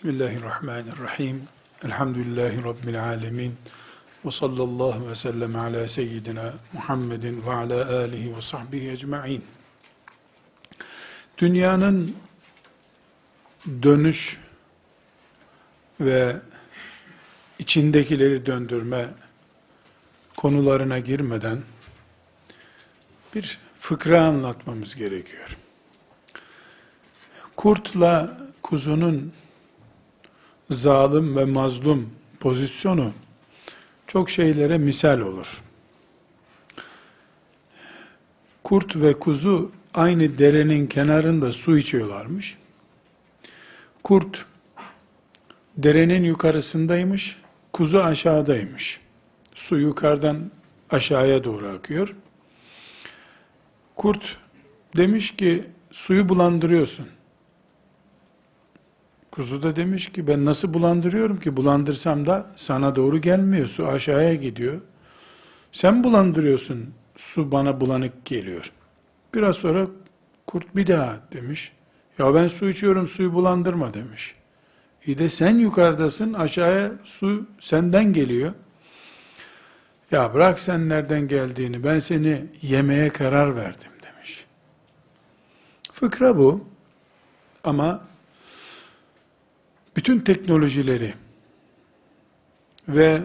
Bismillahirrahmanirrahim. Elhamdülillahi Rabbil alemin. Ve sallallahu ve sellem ala seyyidina Muhammedin ve ala alihi ve sahbihi ecma'in. Dünyanın dönüş ve içindekileri döndürme konularına girmeden bir fıkra anlatmamız gerekiyor. Kurtla kuzunun zalim ve mazlum pozisyonu çok şeylere misal olur. Kurt ve kuzu aynı derenin kenarında su içiyorlarmış. Kurt derenin yukarısındaymış, kuzu aşağıdaymış. Su yukarıdan aşağıya doğru akıyor. Kurt demiş ki suyu bulandırıyorsun. Kuzu da demiş ki ben nasıl bulandırıyorum ki bulandırsam da sana doğru gelmiyor su aşağıya gidiyor. Sen bulandırıyorsun su bana bulanık geliyor. Biraz sonra kurt bir daha demiş. Ya ben su içiyorum suyu bulandırma demiş. İyi de sen yukarıdasın aşağıya su senden geliyor. Ya bırak sen nereden geldiğini ben seni yemeye karar verdim demiş. Fıkra bu ama bütün teknolojileri ve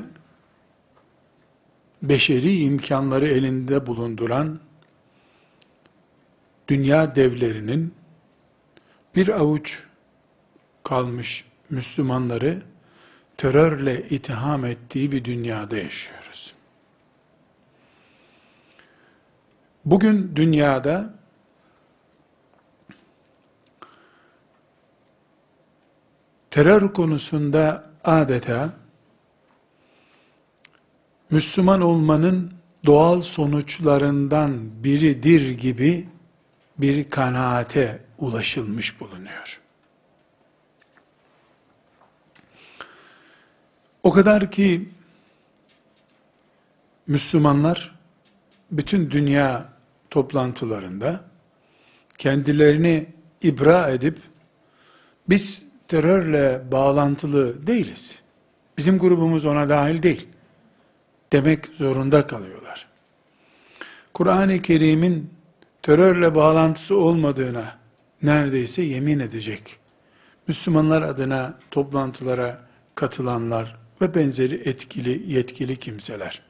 beşeri imkanları elinde bulunduran dünya devlerinin bir avuç kalmış Müslümanları terörle itham ettiği bir dünyada yaşıyoruz. Bugün dünyada terör konusunda adeta Müslüman olmanın doğal sonuçlarından biridir gibi bir kanaate ulaşılmış bulunuyor. O kadar ki Müslümanlar bütün dünya toplantılarında kendilerini ibra edip biz terörle bağlantılı değiliz. Bizim grubumuz ona dahil değil. Demek zorunda kalıyorlar. Kur'an-ı Kerim'in terörle bağlantısı olmadığına neredeyse yemin edecek. Müslümanlar adına toplantılara katılanlar ve benzeri etkili, yetkili kimseler.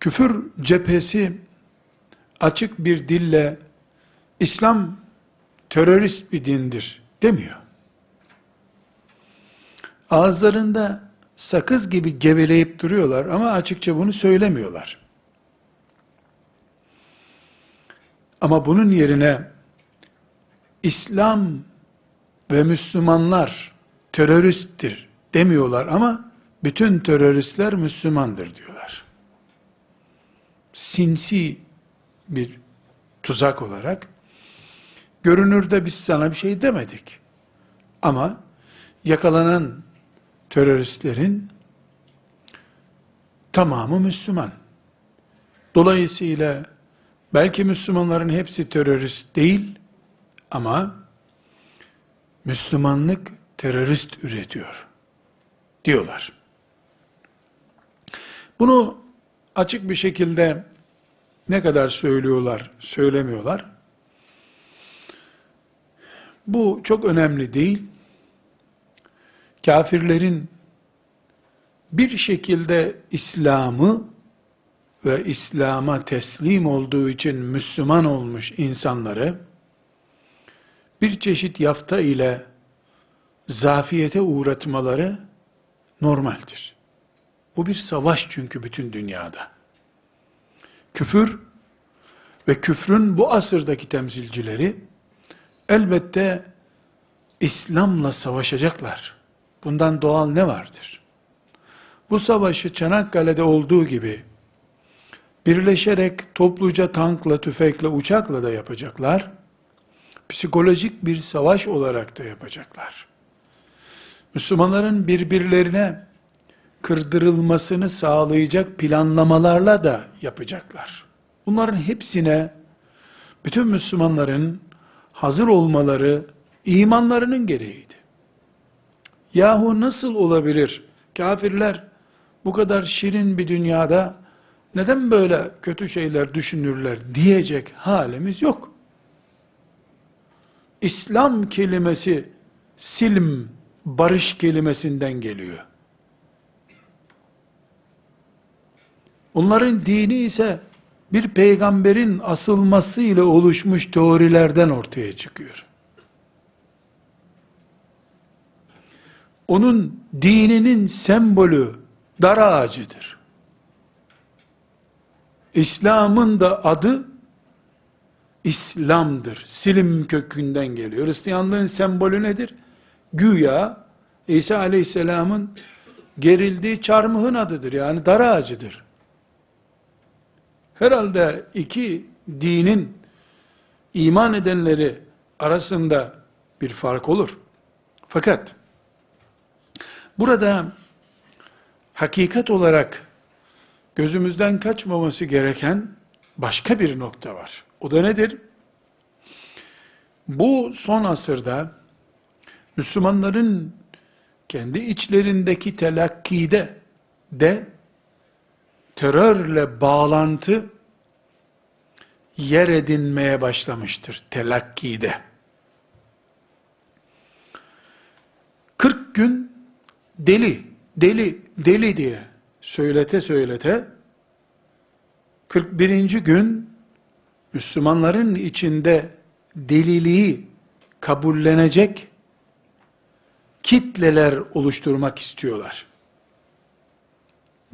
Küfür cephesi açık bir dille İslam terörist bir dindir demiyor. Ağızlarında sakız gibi geveleyip duruyorlar ama açıkça bunu söylemiyorlar. Ama bunun yerine İslam ve Müslümanlar teröristtir demiyorlar ama bütün teröristler Müslümandır diyorlar. Sinsi bir tuzak olarak görünürde biz sana bir şey demedik. Ama yakalanan teröristlerin tamamı Müslüman. Dolayısıyla belki Müslümanların hepsi terörist değil ama Müslümanlık terörist üretiyor diyorlar. Bunu açık bir şekilde ne kadar söylüyorlar, söylemiyorlar. Bu çok önemli değil. Kafirlerin bir şekilde İslam'ı ve İslam'a teslim olduğu için Müslüman olmuş insanları bir çeşit yafta ile zafiyete uğratmaları normaldir. Bu bir savaş çünkü bütün dünyada. Küfür ve küfrün bu asırdaki temsilcileri elbette İslam'la savaşacaklar. Bundan doğal ne vardır? Bu savaşı Çanakkale'de olduğu gibi birleşerek topluca tankla, tüfekle, uçakla da yapacaklar. Psikolojik bir savaş olarak da yapacaklar. Müslümanların birbirlerine kırdırılmasını sağlayacak planlamalarla da yapacaklar. Bunların hepsine bütün Müslümanların hazır olmaları İmanlarının gereğiydi. Yahu nasıl olabilir? Kafirler bu kadar şirin bir dünyada neden böyle kötü şeyler düşünürler diyecek halimiz yok. İslam kelimesi silm, barış kelimesinden geliyor. Onların dini ise bir peygamberin asılması ile oluşmuş teorilerden ortaya çıkıyor. Onun dininin sembolü dar ağacıdır. İslam'ın da adı İslam'dır. Silim kökünden geliyor. Hristiyanlığın sembolü nedir? Güya İsa Aleyhisselam'ın gerildiği çarmıhın adıdır. Yani dar ağacıdır. Herhalde iki dinin iman edenleri arasında bir fark olur. Fakat burada hakikat olarak gözümüzden kaçmaması gereken başka bir nokta var. O da nedir? Bu son asırda Müslümanların kendi içlerindeki telakkide de terörle bağlantı yer edinmeye başlamıştır telakkide. 40 gün deli, deli, deli diye söylete söylete 41. gün Müslümanların içinde deliliği kabullenecek kitleler oluşturmak istiyorlar.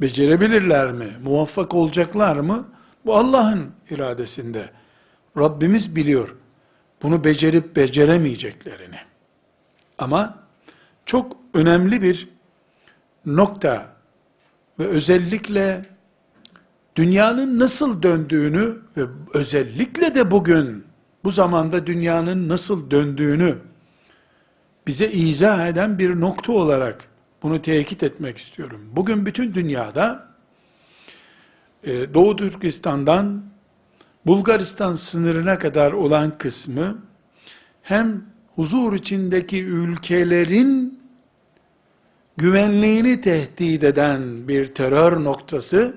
Becerebilirler mi? Muvaffak olacaklar mı? Bu Allah'ın iradesinde. Rabbimiz biliyor. Bunu becerip beceremeyeceklerini. Ama çok önemli bir nokta ve özellikle dünyanın nasıl döndüğünü ve özellikle de bugün bu zamanda dünyanın nasıl döndüğünü bize izah eden bir nokta olarak bunu tekit etmek istiyorum. Bugün bütün dünyada e, Doğu Türkistan'dan Bulgaristan sınırına kadar olan kısmı hem huzur içindeki ülkelerin güvenliğini tehdit eden bir terör noktası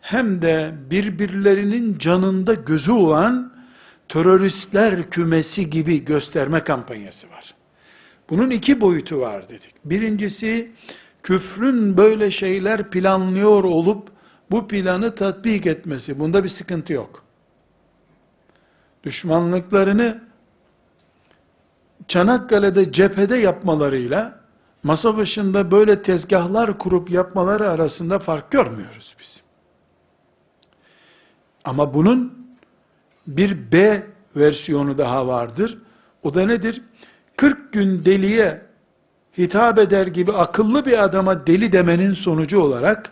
hem de birbirlerinin canında gözü olan teröristler kümesi gibi gösterme kampanyası var. Bunun iki boyutu var dedik. Birincisi küfrün böyle şeyler planlıyor olup bu planı tatbik etmesi. Bunda bir sıkıntı yok. Düşmanlıklarını Çanakkale'de cephede yapmalarıyla masa başında böyle tezgahlar kurup yapmaları arasında fark görmüyoruz biz. Ama bunun bir B versiyonu daha vardır. O da nedir? 40 gün deliye hitap eder gibi akıllı bir adama deli demenin sonucu olarak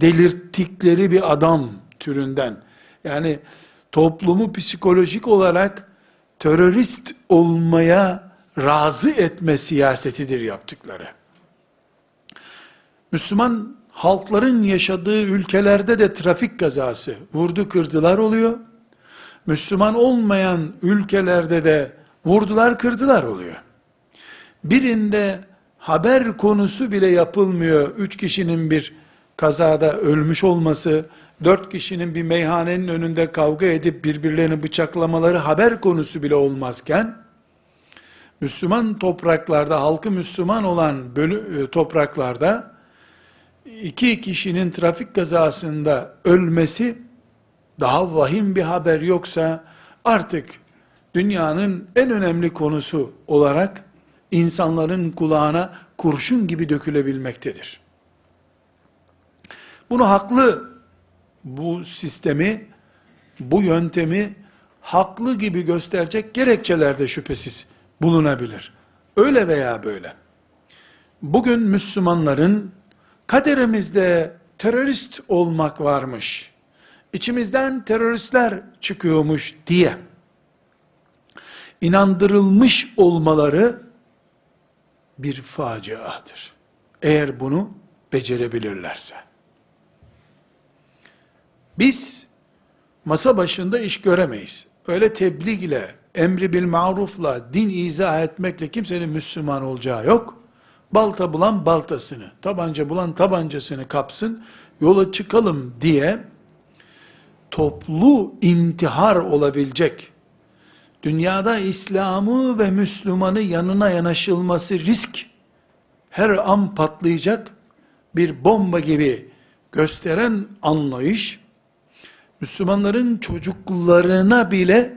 delirttikleri bir adam türünden yani toplumu psikolojik olarak terörist olmaya razı etme siyasetidir yaptıkları. Müslüman halkların yaşadığı ülkelerde de trafik kazası, vurdu kırdılar oluyor. Müslüman olmayan ülkelerde de vurdular kırdılar oluyor. Birinde haber konusu bile yapılmıyor. Üç kişinin bir kazada ölmüş olması, dört kişinin bir meyhanenin önünde kavga edip birbirlerini bıçaklamaları haber konusu bile olmazken, Müslüman topraklarda, halkı Müslüman olan e, topraklarda, iki kişinin trafik kazasında ölmesi, daha vahim bir haber yoksa, artık dünyanın en önemli konusu olarak, insanların kulağına kurşun gibi dökülebilmektedir. Bunu haklı, bu sistemi, bu yöntemi haklı gibi gösterecek gerekçeler de şüphesiz bulunabilir. Öyle veya böyle. Bugün Müslümanların kaderimizde terörist olmak varmış, içimizden teröristler çıkıyormuş diye inandırılmış olmaları bir faciadır. Eğer bunu becerebilirlerse. Biz masa başında iş göremeyiz. Öyle tebliğ emri bil marufla, din izah etmekle kimsenin Müslüman olacağı yok. Balta bulan baltasını, tabanca bulan tabancasını kapsın, yola çıkalım diye toplu intihar olabilecek, dünyada İslam'ı ve Müslüman'ı yanına yanaşılması risk, her an patlayacak bir bomba gibi gösteren anlayış, Müslümanların çocuklarına bile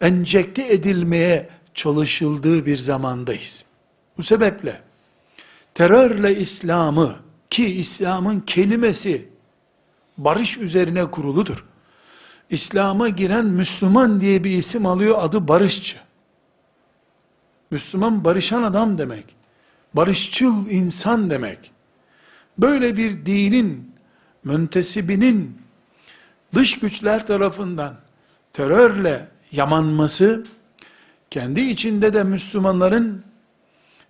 enjekte edilmeye çalışıldığı bir zamandayız. Bu sebeple terörle İslam'ı ki İslam'ın kelimesi barış üzerine kuruludur. İslam'a giren Müslüman diye bir isim alıyor adı barışçı. Müslüman barışan adam demek. Barışçıl insan demek. Böyle bir dinin müntesibinin dış güçler tarafından terörle yamanması, kendi içinde de Müslümanların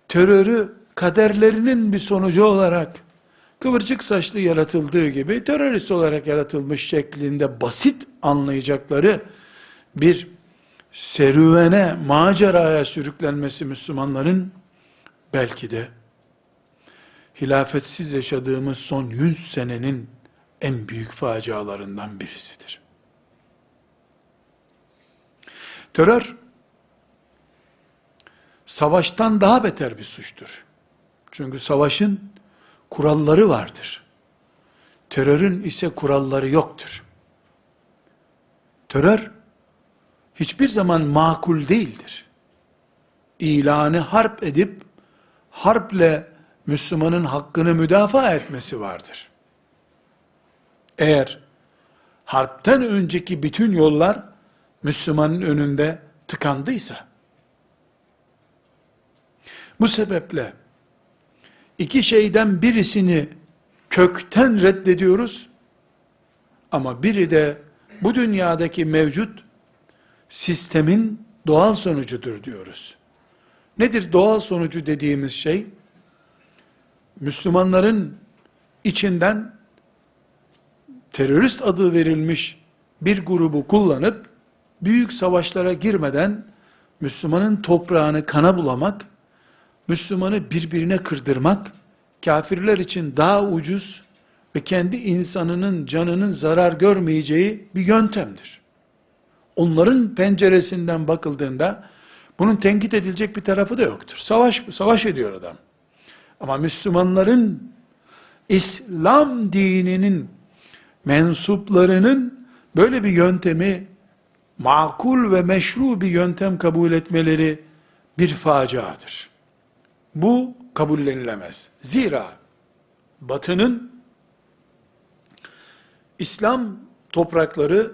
terörü kaderlerinin bir sonucu olarak kıvırcık saçlı yaratıldığı gibi terörist olarak yaratılmış şeklinde basit anlayacakları bir serüvene, maceraya sürüklenmesi Müslümanların belki de hilafetsiz yaşadığımız son yüz senenin en büyük facialarından birisidir. Terör, savaştan daha beter bir suçtur. Çünkü savaşın kuralları vardır. Terörün ise kuralları yoktur. Terör, hiçbir zaman makul değildir. İlanı harp edip, harple Müslümanın hakkını müdafaa etmesi vardır. Eğer harpten önceki bütün yollar Müslümanın önünde tıkandıysa, bu sebeple iki şeyden birisini kökten reddediyoruz ama biri de bu dünyadaki mevcut sistemin doğal sonucudur diyoruz. Nedir doğal sonucu dediğimiz şey? Müslümanların içinden terörist adı verilmiş bir grubu kullanıp büyük savaşlara girmeden Müslümanın toprağını kana bulamak, Müslümanı birbirine kırdırmak, kafirler için daha ucuz ve kendi insanının canının zarar görmeyeceği bir yöntemdir. Onların penceresinden bakıldığında bunun tenkit edilecek bir tarafı da yoktur. Savaş savaş ediyor adam. Ama Müslümanların İslam dininin mensuplarının böyle bir yöntemi makul ve meşru bir yöntem kabul etmeleri bir faciadır. Bu kabullenilemez. Zira batının İslam toprakları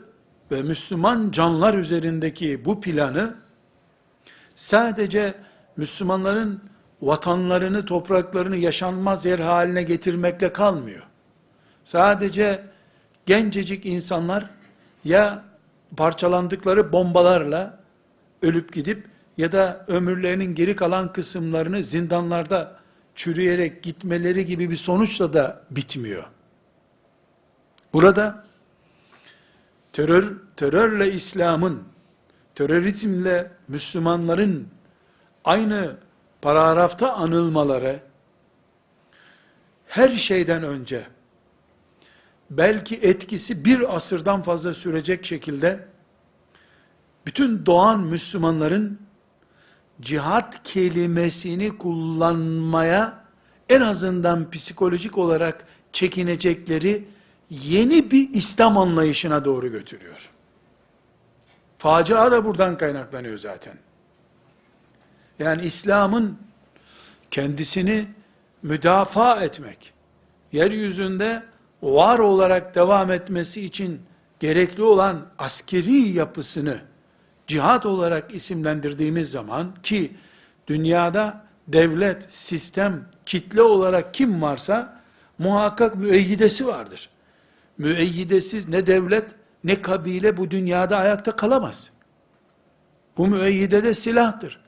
ve Müslüman canlar üzerindeki bu planı sadece Müslümanların vatanlarını, topraklarını yaşanmaz yer haline getirmekle kalmıyor. Sadece gencecik insanlar ya parçalandıkları bombalarla ölüp gidip ya da ömürlerinin geri kalan kısımlarını zindanlarda çürüyerek gitmeleri gibi bir sonuçla da bitmiyor. Burada terör terörle İslam'ın, terörizmle Müslümanların aynı paragrafta anılmaları her şeyden önce belki etkisi bir asırdan fazla sürecek şekilde bütün doğan Müslümanların cihat kelimesini kullanmaya en azından psikolojik olarak çekinecekleri yeni bir İslam anlayışına doğru götürüyor. Facia da buradan kaynaklanıyor zaten. Yani İslam'ın kendisini müdafaa etmek, yeryüzünde var olarak devam etmesi için gerekli olan askeri yapısını cihat olarak isimlendirdiğimiz zaman ki dünyada devlet, sistem, kitle olarak kim varsa muhakkak müeyyidesi vardır. Müeyyidesiz ne devlet ne kabile bu dünyada ayakta kalamaz. Bu müeyyide de silahtır.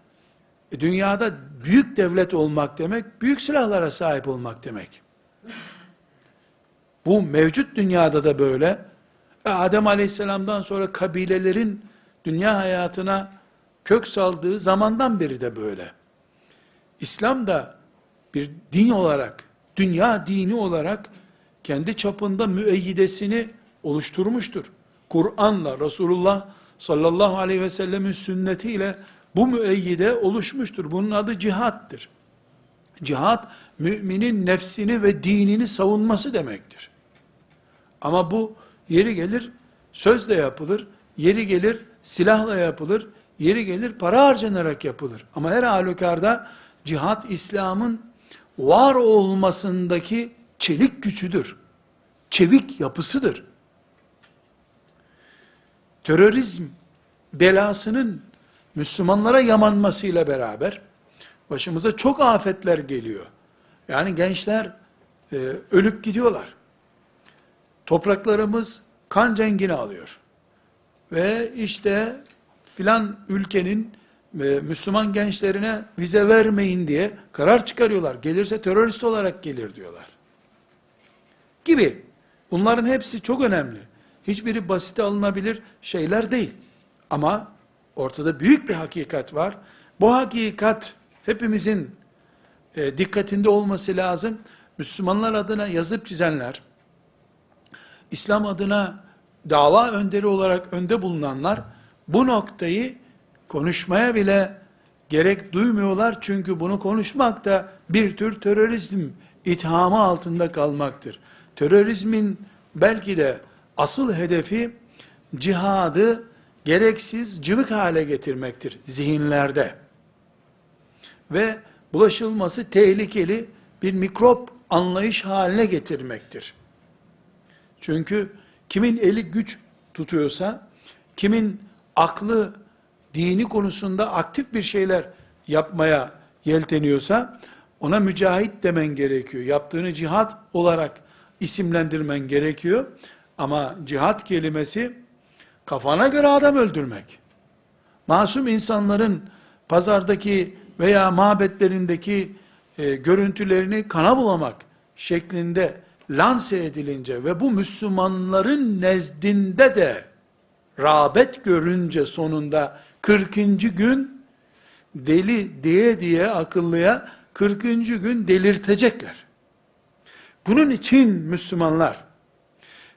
E dünyada büyük devlet olmak demek, büyük silahlara sahip olmak demek. Bu mevcut dünyada da böyle. E Adem aleyhisselamdan sonra kabilelerin dünya hayatına kök saldığı zamandan beri de böyle. İslam da bir din olarak, dünya dini olarak kendi çapında müeyyidesini oluşturmuştur. Kur'an'la, Resulullah sallallahu aleyhi ve sellemin sünnetiyle bu müeyyide oluşmuştur. Bunun adı cihattır. Cihat, müminin nefsini ve dinini savunması demektir. Ama bu yeri gelir sözle yapılır, yeri gelir silahla yapılır, yeri gelir para harcanarak yapılır. Ama her halükarda cihat İslam'ın var olmasındaki çelik gücüdür. Çevik yapısıdır. Terörizm belasının Müslümanlara yamanmasıyla beraber başımıza çok afetler geliyor. Yani gençler e, ölüp gidiyorlar. Topraklarımız kan rengini alıyor. Ve işte filan ülkenin e, Müslüman gençlerine vize vermeyin diye karar çıkarıyorlar. Gelirse terörist olarak gelir diyorlar. Gibi. Bunların hepsi çok önemli. Hiçbiri basite alınabilir şeyler değil. Ama ortada büyük bir hakikat var. Bu hakikat hepimizin e, dikkatinde olması lazım. Müslümanlar adına yazıp çizenler, İslam adına dava önderi olarak önde bulunanlar, bu noktayı konuşmaya bile gerek duymuyorlar. Çünkü bunu konuşmak da bir tür terörizm ithamı altında kalmaktır. Terörizmin belki de asıl hedefi cihadı gereksiz cıvık hale getirmektir zihinlerde. Ve bulaşılması tehlikeli bir mikrop anlayış haline getirmektir. Çünkü kimin eli güç tutuyorsa, kimin aklı dini konusunda aktif bir şeyler yapmaya yelteniyorsa, ona mücahit demen gerekiyor. Yaptığını cihat olarak isimlendirmen gerekiyor. Ama cihat kelimesi kafana göre adam öldürmek. Masum insanların pazardaki veya mabetlerindeki e, görüntülerini kana bulamak şeklinde lanse edilince ve bu Müslümanların nezdinde de rağbet görünce sonunda 40. gün deli diye diye akıllıya 40. gün delirtecekler. Bunun için Müslümanlar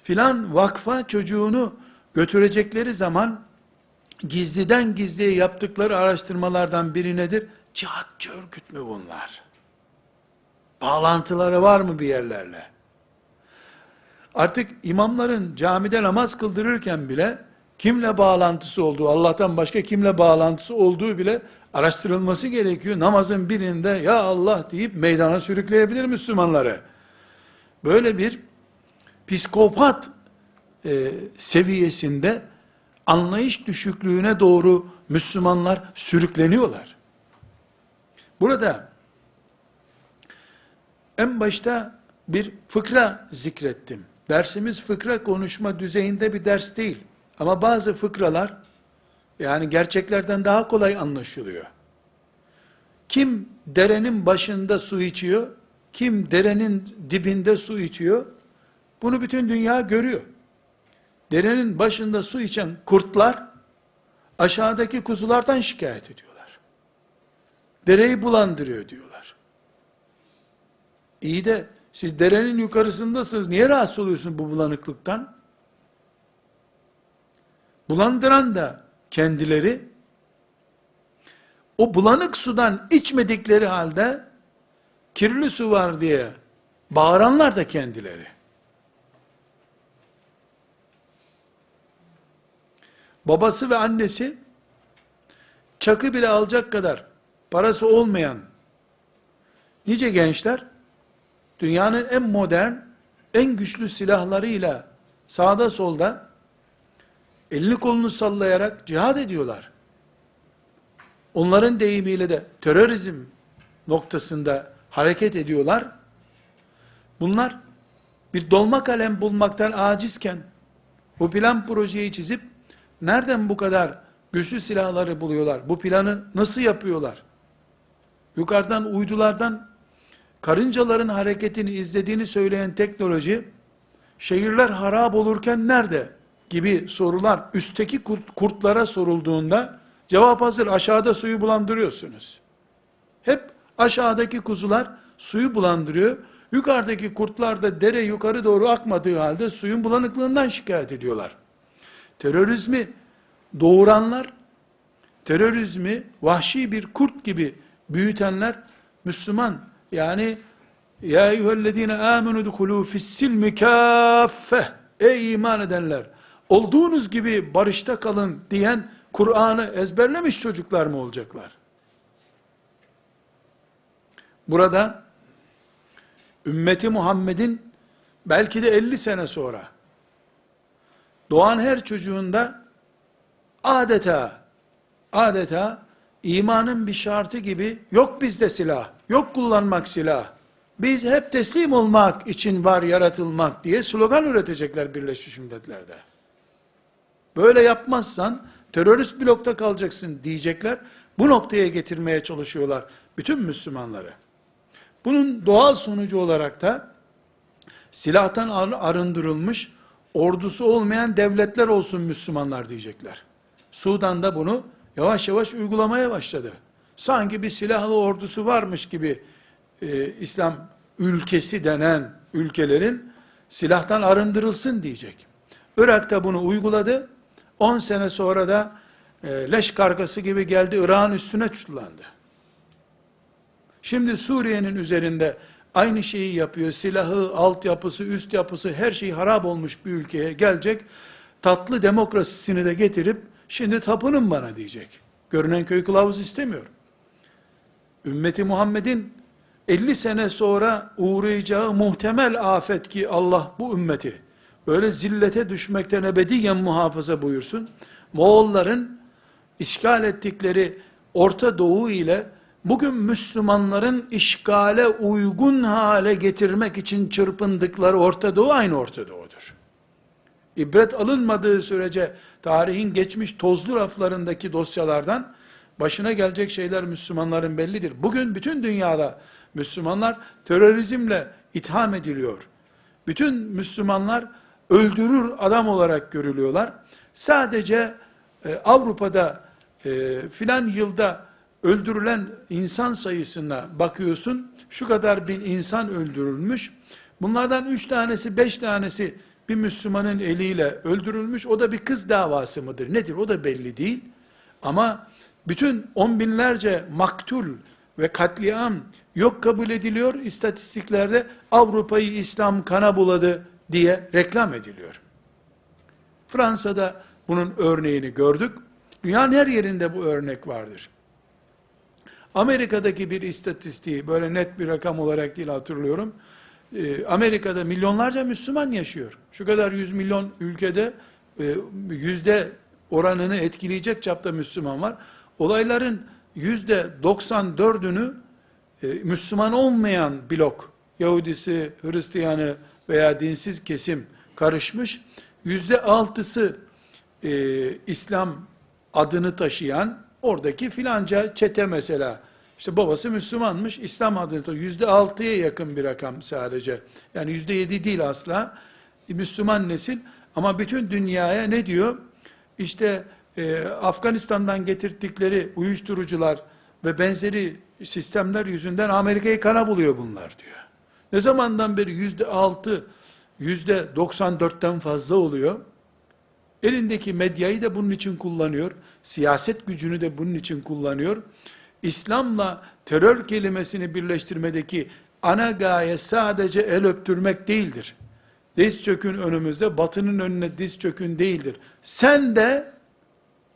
filan vakfa çocuğunu götürecekleri zaman gizliden gizliye yaptıkları araştırmalardan biri nedir? Cihatçı örgüt mü bunlar? Bağlantıları var mı bir yerlerle? Artık imamların camide namaz kıldırırken bile kimle bağlantısı olduğu, Allah'tan başka kimle bağlantısı olduğu bile araştırılması gerekiyor. Namazın birinde ya Allah deyip meydana sürükleyebilir Müslümanları. Böyle bir psikopat e, seviyesinde anlayış düşüklüğüne doğru Müslümanlar sürükleniyorlar. Burada en başta bir fıkra zikrettim. Dersimiz fıkra konuşma düzeyinde bir ders değil. Ama bazı fıkralar yani gerçeklerden daha kolay anlaşılıyor. Kim derenin başında su içiyor, kim derenin dibinde su içiyor, bunu bütün dünya görüyor. Derenin başında su içen kurtlar, aşağıdaki kuzulardan şikayet ediyorlar. Dereyi bulandırıyor diyorlar. İyi de siz derenin yukarısındasınız. Niye rahatsız oluyorsun bu bulanıklıktan? Bulandıran da kendileri o bulanık sudan içmedikleri halde kirli su var diye bağıranlar da kendileri. Babası ve annesi çakı bile alacak kadar parası olmayan nice gençler dünyanın en modern, en güçlü silahlarıyla sağda solda elini kolunu sallayarak cihad ediyorlar. Onların deyimiyle de terörizm noktasında hareket ediyorlar. Bunlar bir dolma kalem bulmaktan acizken bu plan projeyi çizip nereden bu kadar güçlü silahları buluyorlar? Bu planı nasıl yapıyorlar? Yukarıdan uydulardan karıncaların hareketini izlediğini söyleyen teknoloji, şehirler harap olurken nerede gibi sorular üstteki kurtlara sorulduğunda cevap hazır aşağıda suyu bulandırıyorsunuz. Hep aşağıdaki kuzular suyu bulandırıyor. Yukarıdaki kurtlar da dere yukarı doğru akmadığı halde suyun bulanıklığından şikayet ediyorlar. Terörizmi doğuranlar, terörizmi vahşi bir kurt gibi büyütenler Müslüman yani ya eyyühellezine amenu dukhulu fissilmi kâffeh ey iman edenler olduğunuz gibi barışta kalın diyen Kur'an'ı ezberlemiş çocuklar mı olacaklar? Burada ümmeti Muhammed'in belki de 50 sene sonra doğan her çocuğunda adeta adeta imanın bir şartı gibi yok bizde silah, yok kullanmak silah. Biz hep teslim olmak için var yaratılmak diye slogan üretecekler Birleşmiş Milletler'de. Böyle yapmazsan terörist blokta kalacaksın diyecekler. Bu noktaya getirmeye çalışıyorlar bütün Müslümanları. Bunun doğal sonucu olarak da silahtan arındırılmış ordusu olmayan devletler olsun Müslümanlar diyecekler. Sudan'da bunu yavaş yavaş uygulamaya başladı. Sanki bir silahlı ordusu varmış gibi e, İslam ülkesi denen ülkelerin silahtan arındırılsın diyecek. Irak da bunu uyguladı. 10 sene sonra da e, leş kargası gibi geldi Irak'ın üstüne çullandı. Şimdi Suriye'nin üzerinde aynı şeyi yapıyor. Silahı, altyapısı, üst yapısı her şey harap olmuş bir ülkeye gelecek. Tatlı demokrasisini de getirip şimdi tapının bana diyecek. Görünen köy kılavuz istemiyor. Ümmeti Muhammed'in 50 sene sonra uğrayacağı muhtemel afet ki Allah bu ümmeti böyle zillete düşmekten ebediyen muhafaza buyursun. Moğolların işgal ettikleri Orta Doğu ile bugün Müslümanların işgale uygun hale getirmek için çırpındıkları Orta Doğu aynı Orta Doğu'dur. İbret alınmadığı sürece tarihin geçmiş tozlu raflarındaki dosyalardan başına gelecek şeyler Müslümanların bellidir. Bugün bütün dünyada Müslümanlar terörizmle itham ediliyor. Bütün Müslümanlar öldürür adam olarak görülüyorlar. Sadece e, Avrupa'da e, filan yılda öldürülen insan sayısına bakıyorsun. Şu kadar bin insan öldürülmüş. Bunlardan üç tanesi, beş tanesi bir Müslümanın eliyle öldürülmüş. O da bir kız davası mıdır? Nedir? O da belli değil. Ama bütün on binlerce maktul ve katliam yok kabul ediliyor. İstatistiklerde Avrupa'yı İslam kana buladı diye reklam ediliyor. Fransa'da bunun örneğini gördük. Dünyanın her yerinde bu örnek vardır. Amerika'daki bir istatistiği böyle net bir rakam olarak değil hatırlıyorum. Ee, Amerika'da milyonlarca Müslüman yaşıyor. Şu kadar yüz milyon ülkede e, yüzde oranını etkileyecek çapta Müslüman var. Olayların yüzde 94'ünü e, Müslüman olmayan blok, Yahudisi, Hristiyanı veya dinsiz kesim karışmış. Yüzde altısı e, İslam adını taşıyan oradaki filanca çete mesela. İşte babası Müslümanmış, İslam adını taşıyor. Yüzde altıya yakın bir rakam sadece. Yani yüzde yedi değil asla. Müslüman nesil. Ama bütün dünyaya ne diyor? İşte e, Afganistan'dan getirdikleri uyuşturucular ve benzeri sistemler yüzünden Amerika'yı kana buluyor bunlar diyor. Ne zamandan beri yüzde altı, yüzde 94'ten fazla oluyor. Elindeki medyayı da bunun için kullanıyor. Siyaset gücünü de bunun için kullanıyor. İslam'la terör kelimesini birleştirmedeki ana gaye sadece el öptürmek değildir. Diz çökün önümüzde, batının önüne diz çökün değildir. Sen de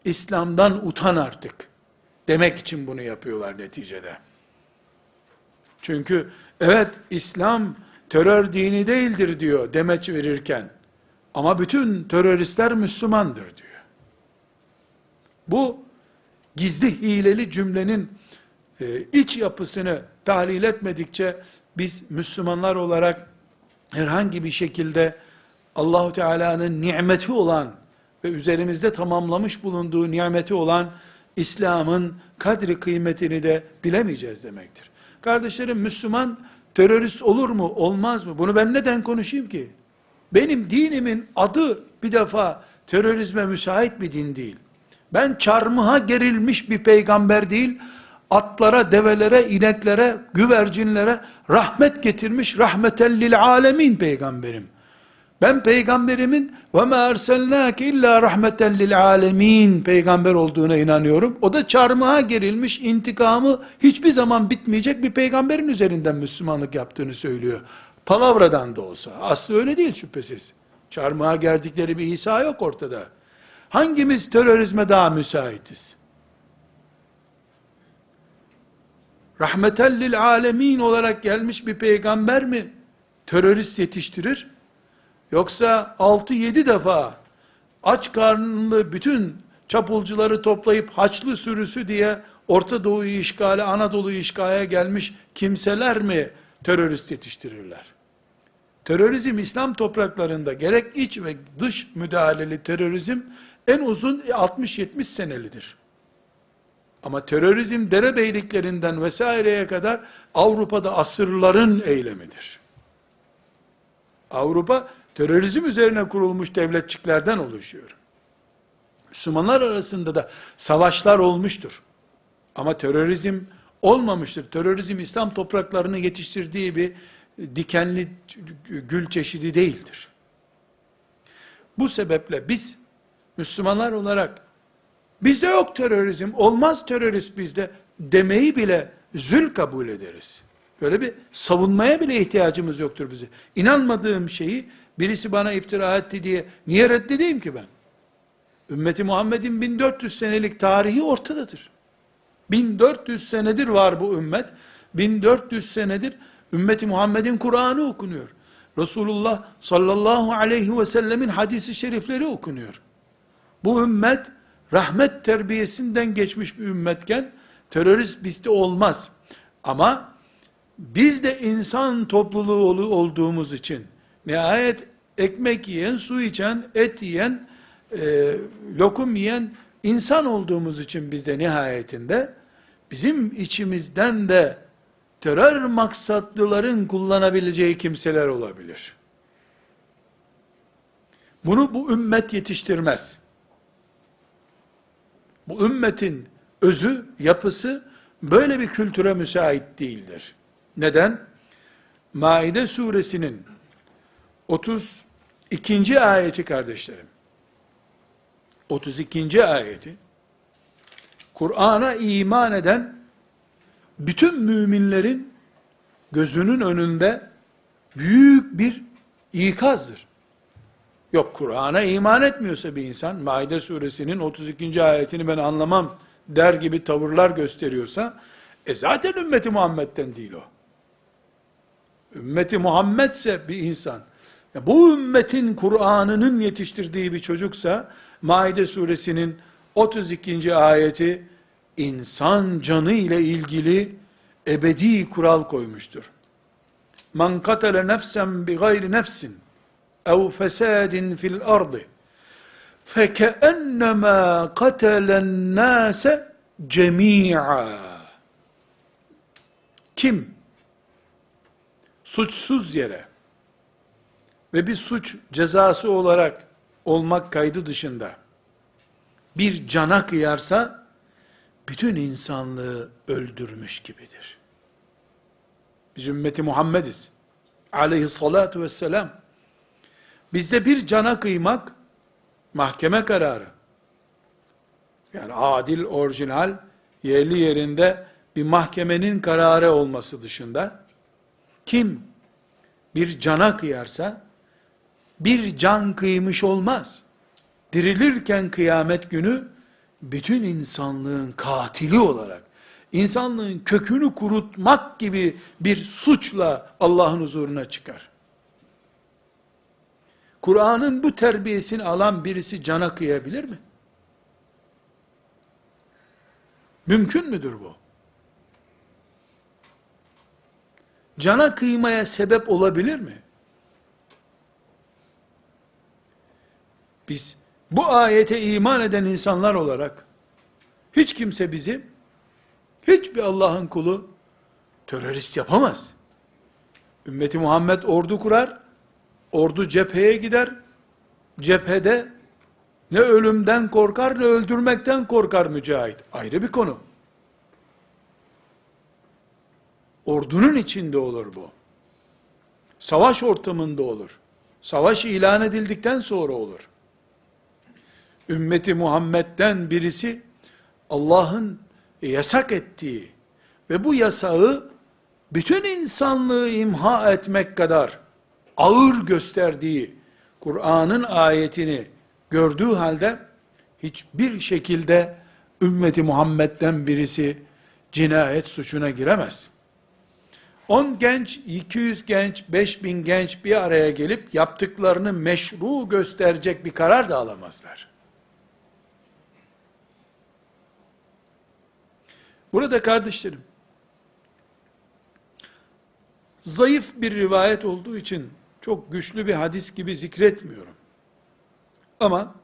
İslam'dan utan artık. Demek için bunu yapıyorlar neticede. Çünkü evet İslam terör dini değildir diyor demeç verirken. Ama bütün teröristler Müslümandır diyor. Bu gizli hileli cümlenin e, iç yapısını tahlil etmedikçe biz Müslümanlar olarak herhangi bir şekilde Allahu Teala'nın nimeti olan ve üzerimizde tamamlamış bulunduğu nimeti olan İslam'ın kadri kıymetini de bilemeyeceğiz demektir. Kardeşlerim Müslüman terörist olur mu olmaz mı? Bunu ben neden konuşayım ki? Benim dinimin adı bir defa terörizme müsait bir din değil. Ben çarmıha gerilmiş bir peygamber değil, atlara, develere, ineklere, güvercinlere rahmet getirmiş rahmeten lil alemin peygamberim. Ben peygamberimin ve ma erselnake illa rahmeten lil alemin peygamber olduğuna inanıyorum. O da çarmıha gerilmiş intikamı hiçbir zaman bitmeyecek bir peygamberin üzerinden Müslümanlık yaptığını söylüyor. Palavradan da olsa. Aslı öyle değil şüphesiz. Çarmıha gerdikleri bir İsa yok ortada. Hangimiz terörizme daha müsaitiz? Rahmetellil alemin olarak gelmiş bir peygamber mi terörist yetiştirir? Yoksa 6-7 defa aç karnlı bütün çapulcuları toplayıp haçlı sürüsü diye Orta Doğu'yu işgale, Anadolu'yu işgale gelmiş kimseler mi terörist yetiştirirler? Terörizm İslam topraklarında gerek iç ve dış müdahaleli terörizm en uzun 60-70 senelidir. Ama terörizm derebeyliklerinden vesaireye kadar Avrupa'da asırların eylemidir. Avrupa terörizm üzerine kurulmuş devletçiklerden oluşuyor. Müslümanlar arasında da savaşlar olmuştur. Ama terörizm olmamıştır. Terörizm İslam topraklarını yetiştirdiği bir dikenli gül çeşidi değildir. Bu sebeple biz Müslümanlar olarak bizde yok terörizm, olmaz terörist bizde demeyi bile zül kabul ederiz. Böyle bir savunmaya bile ihtiyacımız yoktur bize. İnanmadığım şeyi birisi bana iftira etti diye niye reddedeyim ki ben? Ümmeti Muhammed'in 1400 senelik tarihi ortadadır. 1400 senedir var bu ümmet. 1400 senedir ümmeti Muhammed'in Kur'an'ı okunuyor. Resulullah sallallahu aleyhi ve sellemin hadisi şerifleri okunuyor. Bu ümmet rahmet terbiyesinden geçmiş bir ümmetken terörist bizde olmaz. Ama biz de insan topluluğu olduğumuz için nihayet ekmek yiyen, su içen, et yiyen, e, lokum yiyen insan olduğumuz için biz de nihayetinde bizim içimizden de terör maksatlıların kullanabileceği kimseler olabilir. Bunu bu ümmet yetiştirmez. Bu ümmetin özü, yapısı böyle bir kültüre müsait değildir. Neden? Maide suresinin 32. ayeti kardeşlerim. 32. ayeti Kur'an'a iman eden bütün müminlerin gözünün önünde büyük bir ikazdır. Yok Kur'an'a iman etmiyorsa bir insan, Maide suresinin 32. ayetini ben anlamam der gibi tavırlar gösteriyorsa, e zaten ümmeti Muhammed'den değil o. Ümmeti Muhammedse bir insan, bu ümmetin Kur'an'ının yetiştirdiği bir çocuksa, Maide suresinin 32. ayeti, insan canı ile ilgili ebedi kural koymuştur. Man katale nefsen bi gayri nefsin ev fesadin fil ardı fekeennemâ katelen nâse cemî'a kim suçsuz yere ve bir suç cezası olarak olmak kaydı dışında bir cana kıyarsa bütün insanlığı öldürmüş gibidir. Biz ümmeti Muhammediz. Aleyhissalatu vesselam. Bizde bir cana kıymak mahkeme kararı. Yani adil, orijinal, yerli yerinde bir mahkemenin kararı olması dışında kim bir cana kıyarsa bir can kıymış olmaz. Dirilirken kıyamet günü bütün insanlığın katili olarak insanlığın kökünü kurutmak gibi bir suçla Allah'ın huzuruna çıkar. Kur'an'ın bu terbiyesini alan birisi cana kıyabilir mi? Mümkün müdür bu? Cana kıymaya sebep olabilir mi? Biz bu ayete iman eden insanlar olarak hiç kimse bizi hiçbir Allah'ın kulu terörist yapamaz. Ümmeti Muhammed ordu kurar, ordu cepheye gider, cephede Ne ölümden korkar ne öldürmekten korkar mücahit. Ayrı bir konu. Ordunun içinde olur bu. Savaş ortamında olur. Savaş ilan edildikten sonra olur. Ümmeti Muhammed'den birisi Allah'ın yasak ettiği ve bu yasağı bütün insanlığı imha etmek kadar ağır gösterdiği Kur'an'ın ayetini gördüğü halde hiçbir şekilde ümmeti Muhammed'den birisi cinayet suçuna giremez. 10 genç, 200 genç, 5000 genç bir araya gelip yaptıklarını meşru gösterecek bir karar da alamazlar. Burada kardeşlerim, zayıf bir rivayet olduğu için çok güçlü bir hadis gibi zikretmiyorum. Ama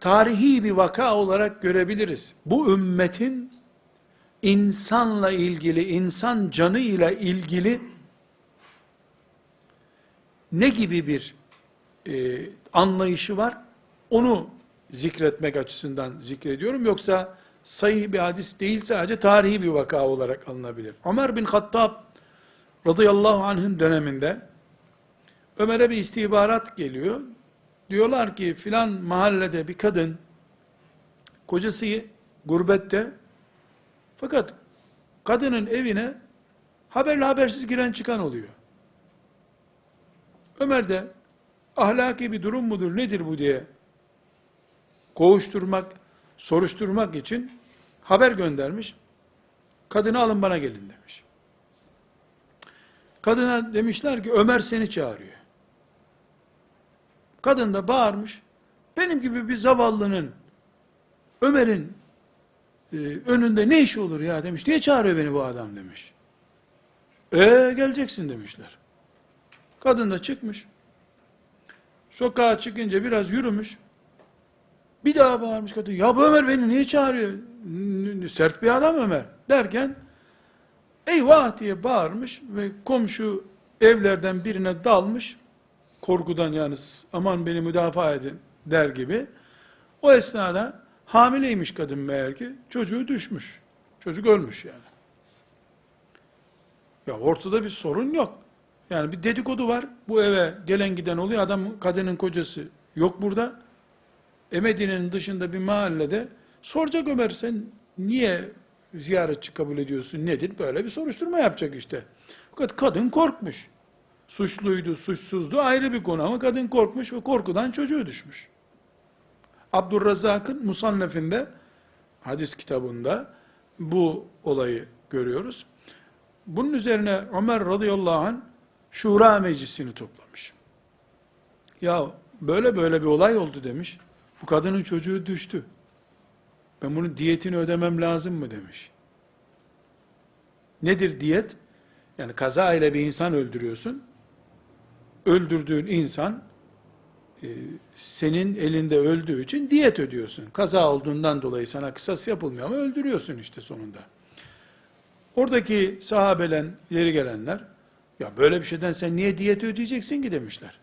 tarihi bir vaka olarak görebiliriz. Bu ümmetin insanla ilgili, insan canıyla ilgili ne gibi bir e, anlayışı var? Onu zikretmek açısından zikrediyorum. Yoksa sahih bir hadis değil sadece tarihi bir vaka olarak alınabilir. Ömer bin Hattab radıyallahu anh'ın döneminde Ömer'e bir istihbarat geliyor. Diyorlar ki filan mahallede bir kadın kocası gurbette fakat kadının evine haberli habersiz giren çıkan oluyor. Ömer de ahlaki bir durum mudur nedir bu diye kovuşturmak, soruşturmak için haber göndermiş. Kadını alın bana gelin demiş. Kadına demişler ki Ömer seni çağırıyor. Kadın da bağırmış. Benim gibi bir zavallının Ömer'in e, önünde ne işi olur ya demiş. Niye çağırıyor beni bu adam demiş. Ee geleceksin demişler. Kadın da çıkmış. Sokağa çıkınca biraz yürümüş. Bir daha bağırmış kadın. Ya bu Ömer beni niye çağırıyor? Sert bir adam Ömer. Derken eyvah diye bağırmış ve komşu evlerden birine dalmış. Korkudan yani aman beni müdafaa edin der gibi. O esnada hamileymiş kadın meğer ki çocuğu düşmüş. Çocuk ölmüş yani. Ya ortada bir sorun yok. Yani bir dedikodu var. Bu eve gelen giden oluyor. Adam kadının kocası yok burada. Emedine'nin dışında bir mahallede soracak Ömer sen niye ziyaretçi kabul ediyorsun nedir? Böyle bir soruşturma yapacak işte. Fakat kadın korkmuş. Suçluydu, suçsuzdu ayrı bir konu ama kadın korkmuş ve korkudan çocuğu düşmüş. Abdurrazak'ın Musannef'inde hadis kitabında bu olayı görüyoruz. Bunun üzerine Ömer radıyallahu anh Şura meclisini toplamış. Ya böyle böyle bir olay oldu demiş. Bu kadının çocuğu düştü. Ben bunun diyetini ödemem lazım mı demiş. Nedir diyet? Yani kaza ile bir insan öldürüyorsun. Öldürdüğün insan e, senin elinde öldüğü için diyet ödüyorsun. Kaza olduğundan dolayı sana kısas yapılmıyor ama öldürüyorsun işte sonunda. Oradaki sahabelen, ileri gelenler, ya böyle bir şeyden sen niye diyet ödeyeceksin ki demişler.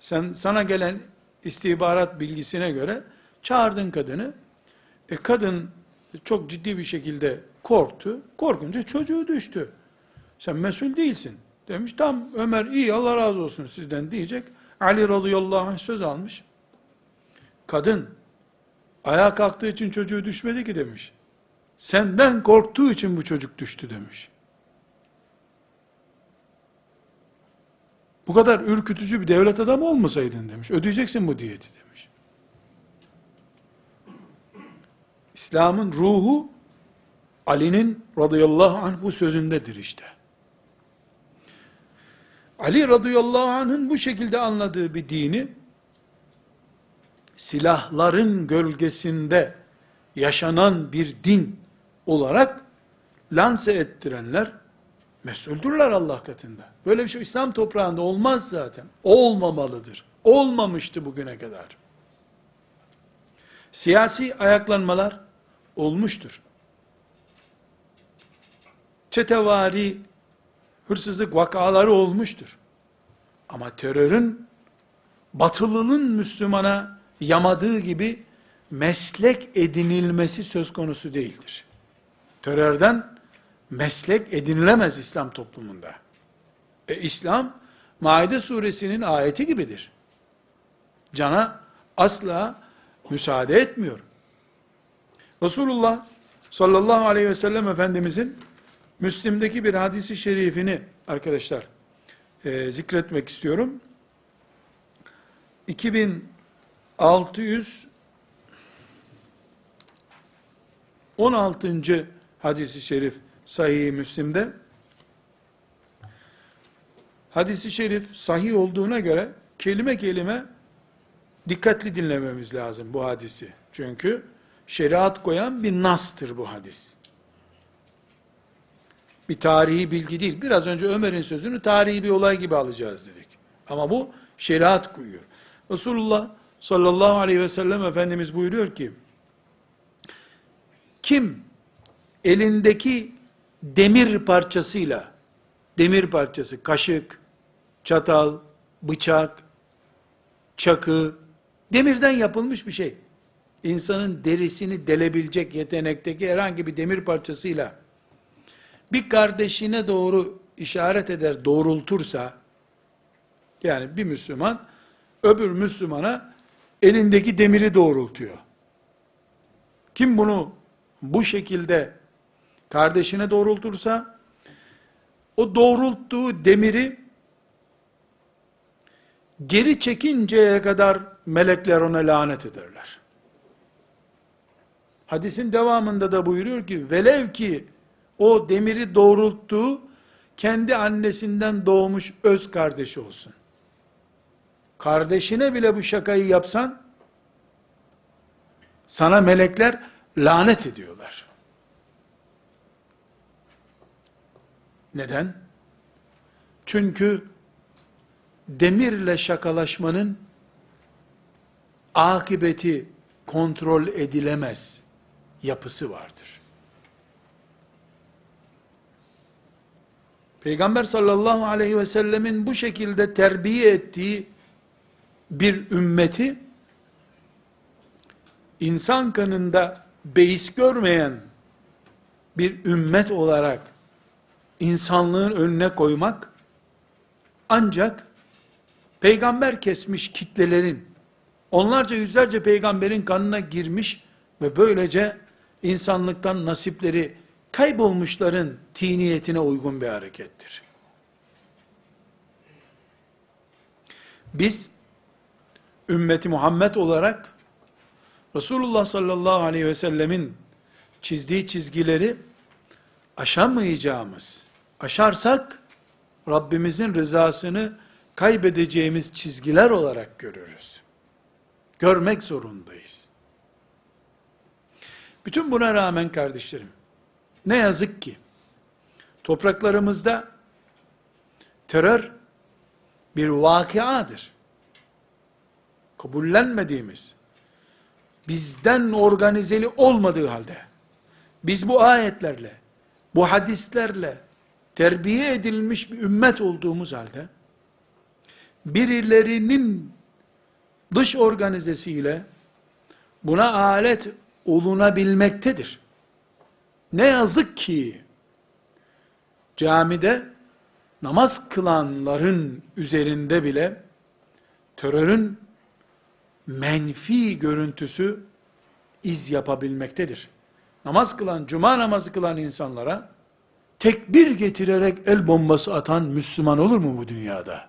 Sen sana gelen istihbarat bilgisine göre çağırdın kadını. E kadın çok ciddi bir şekilde korktu. Korkunca çocuğu düştü. Sen mesul değilsin. Demiş tam Ömer iyi Allah razı olsun sizden diyecek. Ali radıyallahu anh söz almış. Kadın ayağa kalktığı için çocuğu düşmedi ki demiş. Senden korktuğu için bu çocuk düştü demiş. Bu kadar ürkütücü bir devlet adamı olmasaydın demiş. Ödeyeceksin bu diyeti demiş. İslam'ın ruhu Ali'nin radıyallahu anh bu sözündedir işte. Ali radıyallahu anh'ın bu şekilde anladığı bir dini, silahların gölgesinde yaşanan bir din olarak lanse ettirenler, mesuldürler Allah katında. Böyle bir şey İslam toprağında olmaz zaten. Olmamalıdır. Olmamıştı bugüne kadar. Siyasi ayaklanmalar olmuştur. Çetevari hırsızlık vakaları olmuştur. Ama terörün batılının Müslümana yamadığı gibi meslek edinilmesi söz konusu değildir. Terörden meslek edinilemez İslam toplumunda. E, İslam, Maide suresinin ayeti gibidir. Cana asla müsaade etmiyor. Resulullah sallallahu aleyhi ve sellem Efendimizin Müslim'deki bir hadisi şerifini arkadaşlar e, zikretmek istiyorum. 2616. hadisi şerif sahih Müslim'de hadisi şerif sahih olduğuna göre kelime kelime dikkatli dinlememiz lazım bu hadisi. Çünkü şeriat koyan bir nastır bu hadis. Bir tarihi bilgi değil. Biraz önce Ömer'in sözünü tarihi bir olay gibi alacağız dedik. Ama bu şeriat koyuyor. Resulullah sallallahu aleyhi ve sellem Efendimiz buyuruyor ki, kim elindeki demir parçasıyla, demir parçası, kaşık, çatal, bıçak, çakı, demirden yapılmış bir şey. İnsanın derisini delebilecek yetenekteki herhangi bir demir parçasıyla bir kardeşine doğru işaret eder, doğrultursa, yani bir Müslüman, öbür Müslümana elindeki demiri doğrultuyor. Kim bunu bu şekilde kardeşine doğrultursa, o doğrulttuğu demiri geri çekinceye kadar melekler ona lanet ederler. Hadisin devamında da buyuruyor ki, velev ki o demiri doğrulttuğu, kendi annesinden doğmuş öz kardeşi olsun. Kardeşine bile bu şakayı yapsan, sana melekler lanet ediyorlar. Neden? Çünkü demirle şakalaşmanın akıbeti kontrol edilemez yapısı vardır. Peygamber sallallahu aleyhi ve sellemin bu şekilde terbiye ettiği bir ümmeti insan kanında beis görmeyen bir ümmet olarak insanlığın önüne koymak ancak peygamber kesmiş kitlelerin onlarca yüzlerce peygamberin kanına girmiş ve böylece insanlıktan nasipleri kaybolmuşların tiniyetine uygun bir harekettir. Biz ümmeti Muhammed olarak Resulullah sallallahu aleyhi ve sellemin çizdiği çizgileri aşamayacağımız, aşarsak Rabbimizin rızasını kaybedeceğimiz çizgiler olarak görürüz. Görmek zorundayız. Bütün buna rağmen kardeşlerim, ne yazık ki topraklarımızda terör bir vakiadır. Kabullenmediğimiz, bizden organizeli olmadığı halde, biz bu ayetlerle, bu hadislerle terbiye edilmiş bir ümmet olduğumuz halde, birilerinin dış organizesiyle buna alet olunabilmektedir. Ne yazık ki camide namaz kılanların üzerinde bile terörün menfi görüntüsü iz yapabilmektedir. Namaz kılan, cuma namazı kılan insanlara tekbir getirerek el bombası atan Müslüman olur mu bu dünyada?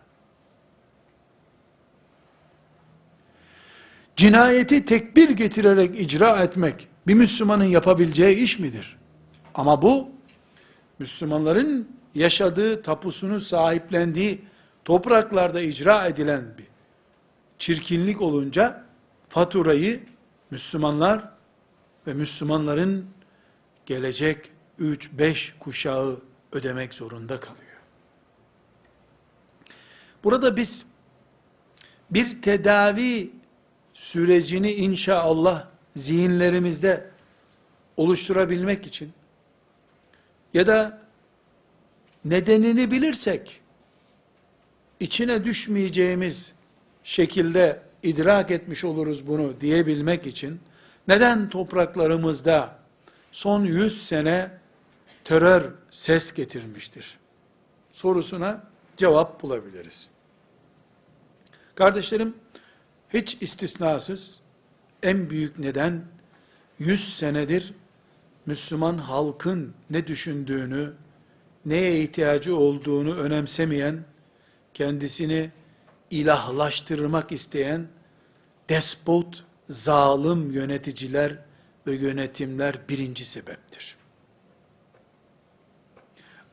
Cinayeti tekbir getirerek icra etmek bir Müslümanın yapabileceği iş midir? Ama bu Müslümanların yaşadığı, tapusunu sahiplendiği topraklarda icra edilen bir çirkinlik olunca faturayı Müslümanlar ve Müslümanların gelecek 3-5 kuşağı ödemek zorunda kalıyor. Burada biz bir tedavi sürecini inşallah zihinlerimizde oluşturabilmek için ya da nedenini bilirsek içine düşmeyeceğimiz şekilde idrak etmiş oluruz bunu diyebilmek için, neden topraklarımızda son 100 sene terör ses getirmiştir? Sorusuna cevap bulabiliriz. Kardeşlerim, hiç istisnasız en büyük neden 100 senedir Müslüman halkın ne düşündüğünü, neye ihtiyacı olduğunu önemsemeyen, kendisini ilahlaştırmak isteyen despot, zalim yöneticiler ve yönetimler birinci sebeptir.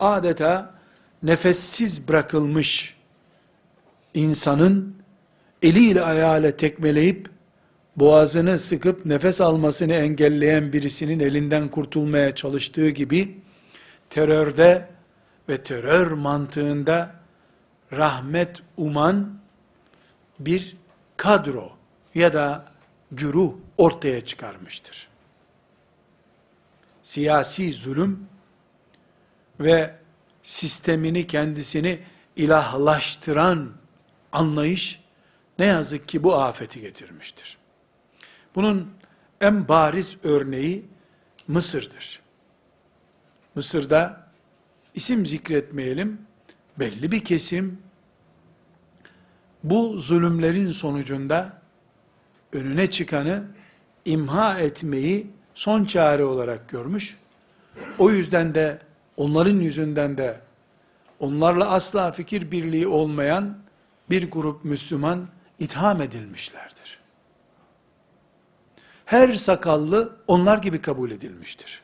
Adeta nefessiz bırakılmış insanın eliyle ayağıyla tekmeleyip boğazını sıkıp nefes almasını engelleyen birisinin elinden kurtulmaya çalıştığı gibi terörde ve terör mantığında rahmet uman bir kadro ya da güruh ortaya çıkarmıştır. Siyasi zulüm ve sistemini kendisini ilahlaştıran anlayış ne yazık ki bu afeti getirmiştir. Bunun en bariz örneği Mısır'dır. Mısır'da isim zikretmeyelim, belli bir kesim bu zulümlerin sonucunda önüne çıkanı imha etmeyi son çare olarak görmüş. O yüzden de onların yüzünden de onlarla asla fikir birliği olmayan bir grup Müslüman itham edilmişlerdir. Her sakallı onlar gibi kabul edilmiştir.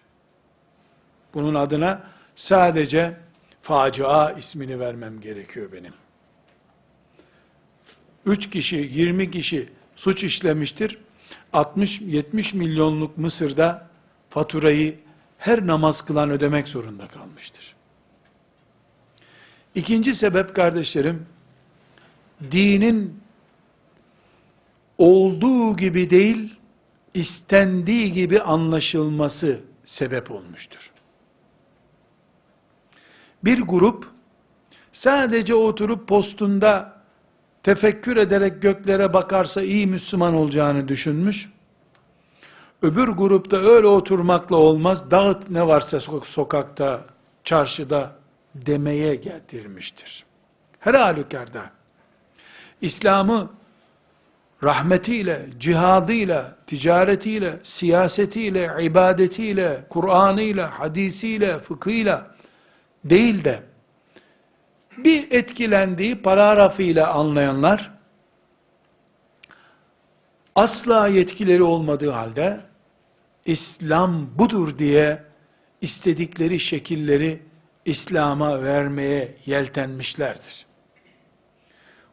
Bunun adına sadece facia ismini vermem gerekiyor benim. 3 kişi, 20 kişi suç işlemiştir. 60-70 milyonluk Mısır'da faturayı her namaz kılan ödemek zorunda kalmıştır. İkinci sebep kardeşlerim, dinin olduğu gibi değil, istendiği gibi anlaşılması sebep olmuştur. Bir grup sadece oturup postunda tefekkür ederek göklere bakarsa iyi Müslüman olacağını düşünmüş. Öbür grupta öyle oturmakla olmaz, dağıt ne varsa sokakta, çarşıda demeye getirmiştir. Her halükarda İslam'ı rahmetiyle, cihadıyla, ticaretiyle, siyasetiyle, ibadetiyle, Kur'an'ıyla, hadisiyle, fıkhıyla değil de bir etkilendiği paragrafıyla anlayanlar asla yetkileri olmadığı halde İslam budur diye istedikleri şekilleri İslam'a vermeye yeltenmişlerdir.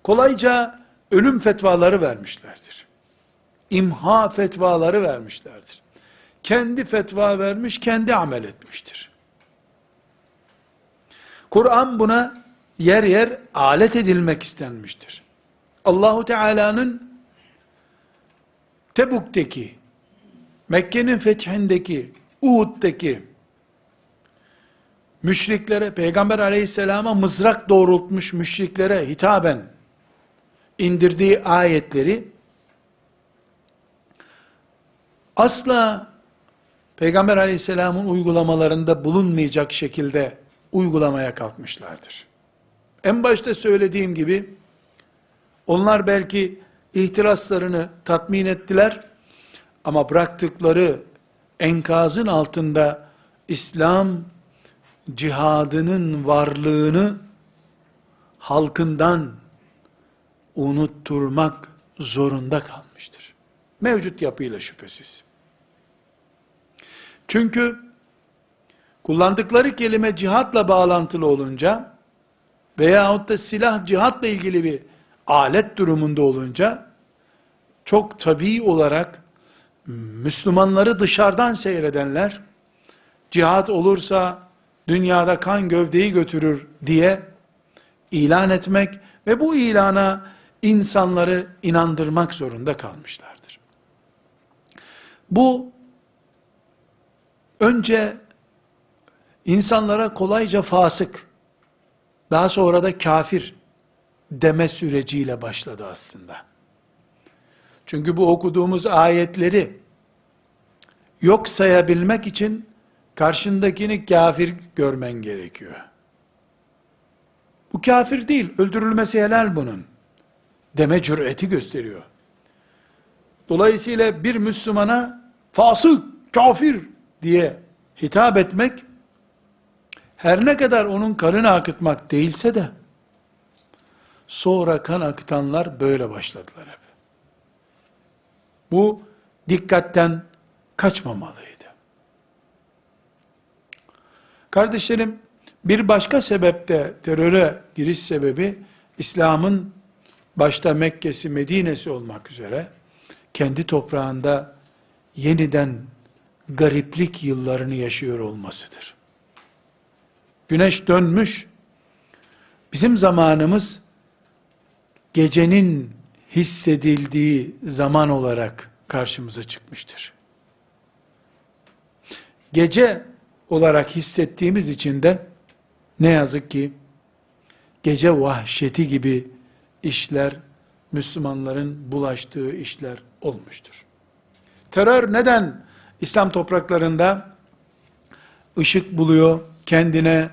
Kolayca ölüm fetvaları vermişlerdir. İmha fetvaları vermişlerdir. Kendi fetva vermiş, kendi amel etmiştir. Kur'an buna yer yer alet edilmek istenmiştir. Allahu Teala'nın Tebuk'teki, Mekke'nin fethindeki, Uhud'daki müşriklere, Peygamber aleyhisselama mızrak doğrultmuş müşriklere hitaben indirdiği ayetleri asla Peygamber aleyhisselamın uygulamalarında bulunmayacak şekilde uygulamaya kalkmışlardır. En başta söylediğim gibi onlar belki ihtiraslarını tatmin ettiler ama bıraktıkları enkazın altında İslam cihadının varlığını halkından unutturmak zorunda kalmıştır. Mevcut yapıyla şüphesiz. Çünkü kullandıkları kelime cihatla bağlantılı olunca veyahut da silah cihatla ilgili bir alet durumunda olunca çok tabii olarak Müslümanları dışarıdan seyredenler cihat olursa dünyada kan gövdeyi götürür diye ilan etmek ve bu ilana insanları inandırmak zorunda kalmışlardır. Bu önce insanlara kolayca fasık, daha sonra da kafir deme süreciyle başladı aslında. Çünkü bu okuduğumuz ayetleri yok sayabilmek için karşındakini kafir görmen gerekiyor. Bu kafir değil, öldürülmesi helal bunun. Deme cüreti gösteriyor. Dolayısıyla bir Müslümana fasık, kafir diye hitap etmek, her ne kadar onun kanını akıtmak değilse de, sonra kan akıtanlar böyle başladılar hep. Bu dikkatten kaçmamalıydı. Kardeşlerim, bir başka sebep de teröre giriş sebebi, İslam'ın başta Mekke'si, Medine'si olmak üzere, kendi toprağında yeniden gariplik yıllarını yaşıyor olmasıdır. Güneş dönmüş, bizim zamanımız, gecenin hissedildiği zaman olarak karşımıza çıkmıştır. Gece olarak hissettiğimiz için de ne yazık ki gece vahşeti gibi işler Müslümanların bulaştığı işler olmuştur. Terör neden İslam topraklarında ışık buluyor, kendine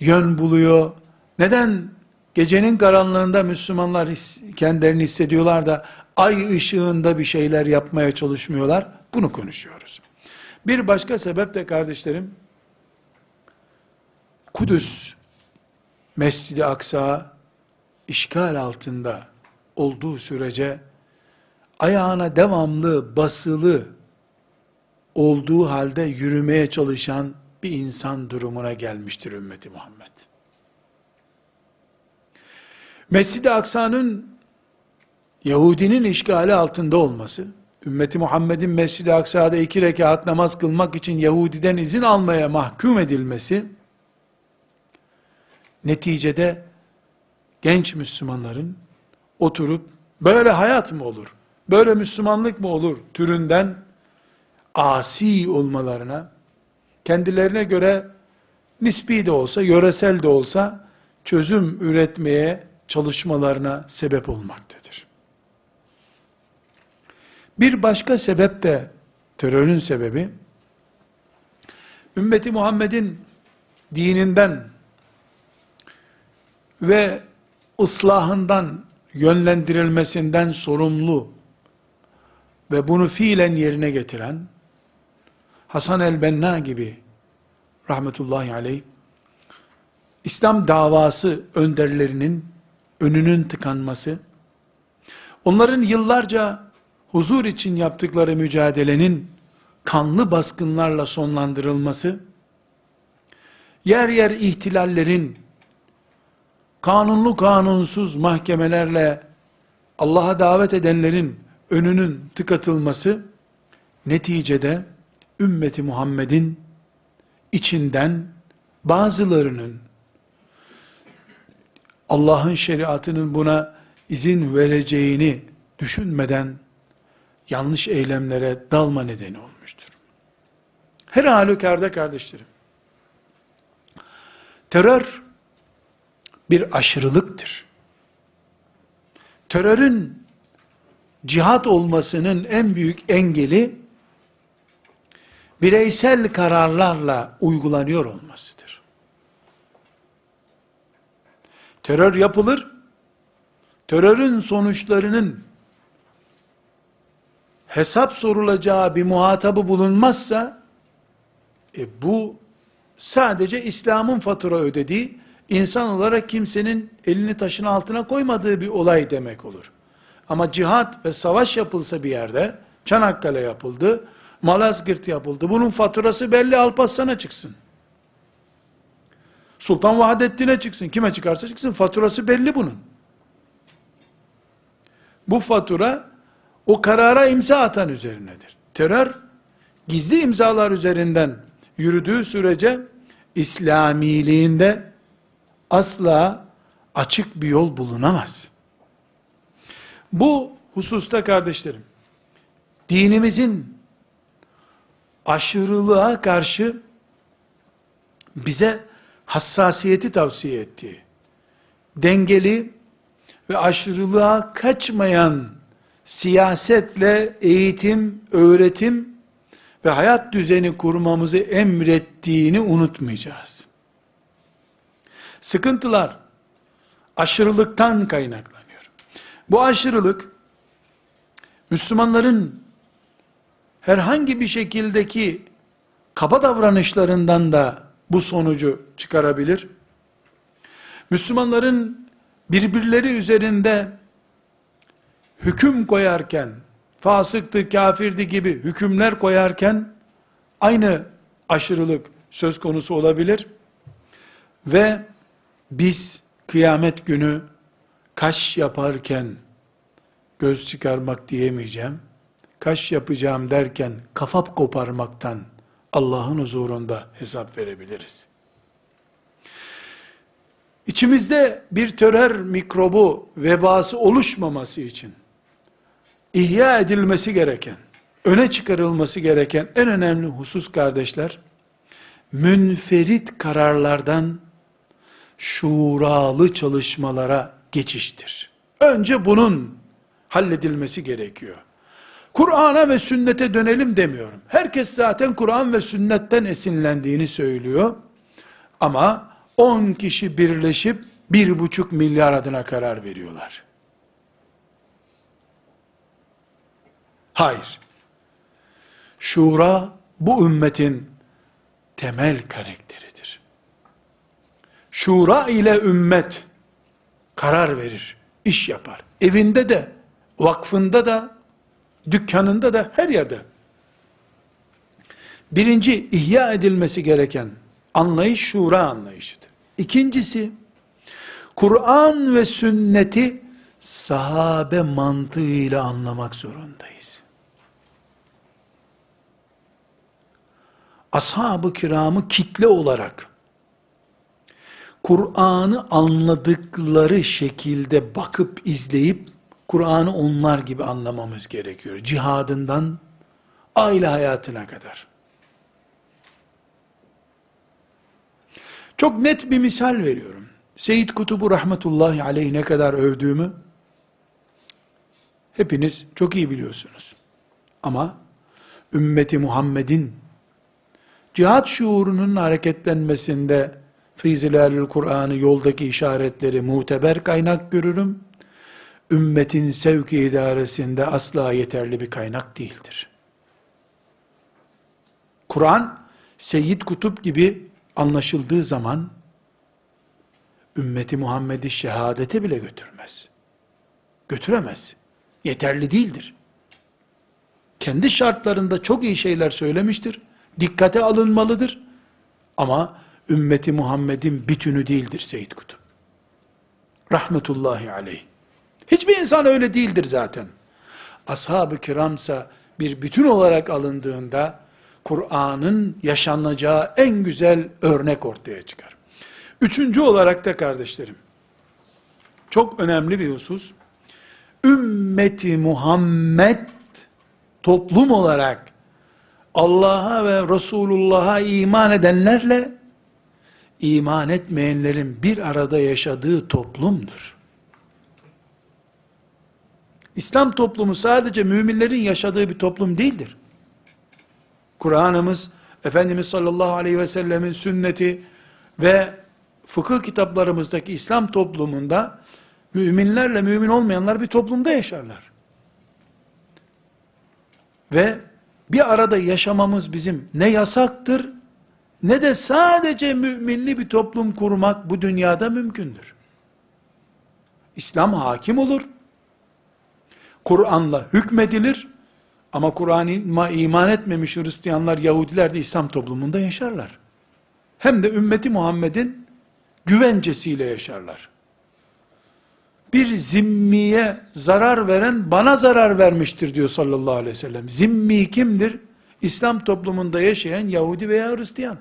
yön buluyor? Neden gecenin karanlığında Müslümanlar kendilerini hissediyorlar da ay ışığında bir şeyler yapmaya çalışmıyorlar? Bunu konuşuyoruz. Bir başka sebep de kardeşlerim, Kudüs, Mescid-i Aksa, işgal altında olduğu sürece, ayağına devamlı basılı olduğu halde yürümeye çalışan bir insan durumuna gelmiştir ümmeti Muhammed. Mescid-i Aksa'nın Yahudinin işgali altında olması, ümmeti Muhammed'in Mescid-i Aksa'da iki rekat namaz kılmak için Yahudiden izin almaya mahkum edilmesi, neticede genç Müslümanların oturup böyle hayat mı olur, böyle Müslümanlık mı olur? türünden asi olmalarına, kendilerine göre nispi de olsa, yöresel de olsa çözüm üretmeye çalışmalarına sebep olmaktadır. Bir başka sebep de terörün sebebi ümmeti Muhammed'in dininden ve ıslahından yönlendirilmesinden sorumlu ve bunu fiilen yerine getiren Hasan el-Benna gibi rahmetullahi aleyh İslam davası önderlerinin önünün tıkanması, onların yıllarca huzur için yaptıkları mücadelenin kanlı baskınlarla sonlandırılması, yer yer ihtilallerin, kanunlu kanunsuz mahkemelerle Allah'a davet edenlerin önünün tıkatılması, neticede ümmeti Muhammed'in içinden bazılarının Allah'ın şeriatının buna izin vereceğini düşünmeden yanlış eylemlere dalma nedeni olmuştur. Her halükarda kardeşlerim, terör bir aşırılıktır. Terörün cihat olmasının en büyük engeli bireysel kararlarla uygulanıyor olmasıdır. Terör yapılır, terörün sonuçlarının hesap sorulacağı bir muhatabı bulunmazsa, e bu sadece İslam'ın fatura ödediği, insan olarak kimsenin elini taşın altına koymadığı bir olay demek olur. Ama cihat ve savaş yapılsa bir yerde, Çanakkale yapıldı, Malazgirt yapıldı. Bunun faturası belli Alparslan'a çıksın. Sultan Vahdettin'e çıksın. Kime çıkarsa çıksın. Faturası belli bunun. Bu fatura o karara imza atan üzerinedir. Terör gizli imzalar üzerinden yürüdüğü sürece İslamiliğinde asla açık bir yol bulunamaz. Bu hususta kardeşlerim, dinimizin aşırılığa karşı bize hassasiyeti tavsiye ettiği, dengeli, ve aşırılığa kaçmayan siyasetle eğitim, öğretim ve hayat düzeni kurmamızı emrettiğini unutmayacağız. Sıkıntılar aşırılıktan kaynaklanıyor. Bu aşırılık Müslümanların herhangi bir şekildeki kaba davranışlarından da bu sonucu çıkarabilir. Müslümanların birbirleri üzerinde hüküm koyarken, fasıktı, kafirdi gibi hükümler koyarken, aynı aşırılık söz konusu olabilir. Ve biz kıyamet günü kaş yaparken göz çıkarmak diyemeyeceğim. Kaş yapacağım derken kafap koparmaktan Allah'ın huzurunda hesap verebiliriz. İçimizde bir terör mikrobu vebası oluşmaması için ihya edilmesi gereken, öne çıkarılması gereken en önemli husus kardeşler, münferit kararlardan şuralı çalışmalara geçiştir. Önce bunun halledilmesi gerekiyor. Kur'an'a ve sünnete dönelim demiyorum. Herkes zaten Kur'an ve sünnetten esinlendiğini söylüyor. Ama 10 kişi birleşip bir buçuk milyar adına karar veriyorlar. Hayır. Şura bu ümmetin temel karakteridir. Şura ile ümmet karar verir, iş yapar. Evinde de, vakfında da, dükkanında da, her yerde. Birinci, ihya edilmesi gereken anlayış şura anlayışıdır. İkincisi, Kur'an ve sünneti sahabe mantığıyla anlamak zorundayız. Ashab-ı kiramı kitle olarak Kur'an'ı anladıkları şekilde bakıp izleyip Kur'an'ı onlar gibi anlamamız gerekiyor. Cihadından aile hayatına kadar. Çok net bir misal veriyorum. Seyyid Kutubu rahmetullahi aleyh ne kadar övdüğümü hepiniz çok iyi biliyorsunuz. Ama ümmeti Muhammed'in cihat şuurunun hareketlenmesinde Fizilalül Kur'an'ı yoldaki işaretleri muteber kaynak görürüm. Ümmetin sevki idaresinde asla yeterli bir kaynak değildir. Kur'an, Seyyid Kutup gibi anlaşıldığı zaman, ümmeti Muhammed'i şehadete bile götürmez. Götüremez. Yeterli değildir. Kendi şartlarında çok iyi şeyler söylemiştir. Dikkate alınmalıdır. Ama ümmeti Muhammed'in bütünü değildir Seyyid Kutup. Rahmetullahi aleyh. Hiçbir insan öyle değildir zaten. Ashab-ı kiramsa bir bütün olarak alındığında Kur'an'ın yaşanacağı en güzel örnek ortaya çıkar. Üçüncü olarak da kardeşlerim, çok önemli bir husus, ümmeti Muhammed toplum olarak Allah'a ve Resulullah'a iman edenlerle iman etmeyenlerin bir arada yaşadığı toplumdur. İslam toplumu sadece müminlerin yaşadığı bir toplum değildir. Kur'an'ımız, Efendimiz sallallahu aleyhi ve sellemin sünneti ve fıkıh kitaplarımızdaki İslam toplumunda müminlerle mümin olmayanlar bir toplumda yaşarlar. Ve bir arada yaşamamız bizim ne yasaktır ne de sadece müminli bir toplum kurmak bu dünyada mümkündür. İslam hakim olur. Kur'an'la hükmedilir. Ama Kur'an'a iman etmemiş Hristiyanlar, Yahudiler de İslam toplumunda yaşarlar. Hem de ümmeti Muhammed'in güvencesiyle yaşarlar. Bir zimmiye zarar veren bana zarar vermiştir diyor sallallahu aleyhi ve sellem. Zimmi kimdir? İslam toplumunda yaşayan Yahudi veya Hristiyan